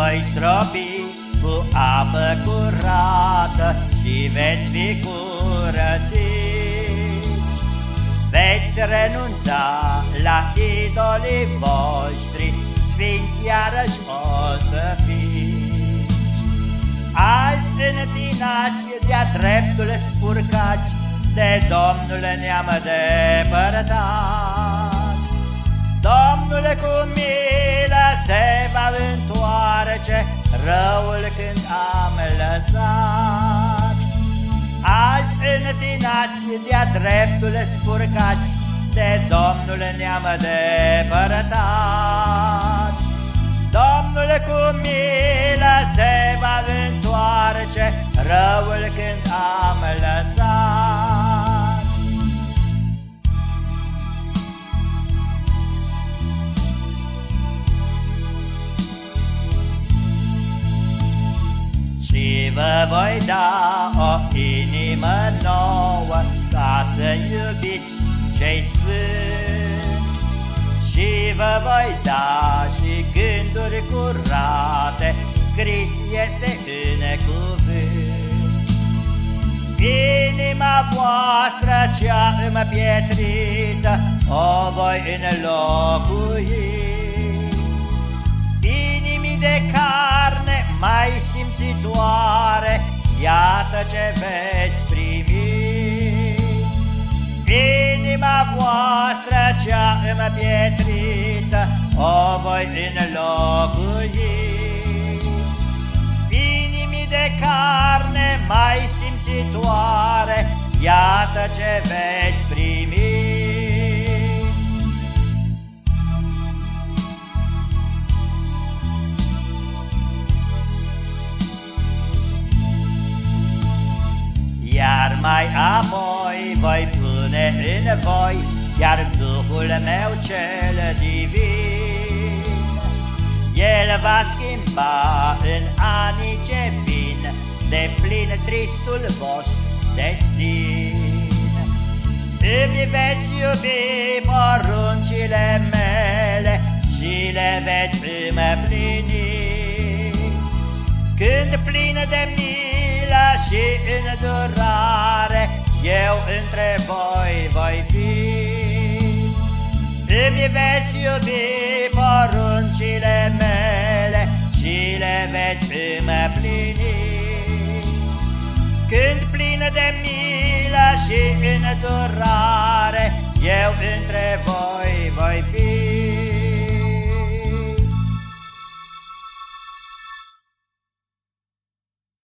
voi stropi cu apă curată și veți fi curățiți. Veți renunța la idolii voștri, sfinți iarăși o să fiți. Azi întinați de-a dreptul spurcați, de Domnul ne-am depărtat. Domnul cu milă răul când am lăsat. Azi întinați de-a dreptul spurcați, de Domnul ne-am depărtat. Domnul cu milă se va întoarce, răul când am lăsat. Și vă voi da o inimă nouă ca să iubiți cei sfânt. Și vă voi da și gânduri curate, scris este în cuvânt. Inima voastră cea împietrită o voi înlocui. Inimii de carne mai simțitoare, iată ce veți primi. Inima voastră cea împietrită o voi înlocui. Inimii de carne mai simțitoare, iată ce veți primi. Iar mai apoi voi pune în voi Chiar Duhul meu cel divin. El va schimba în anii ce vin De plin tristul vostru destin. Îmi veți iubi poruncile mele Și le veți împlini și în durare eu între voi voi fi. Îmi veți iubi poruncile mele și le veți împlini. Când plină de milă și în durare eu între voi voi fi.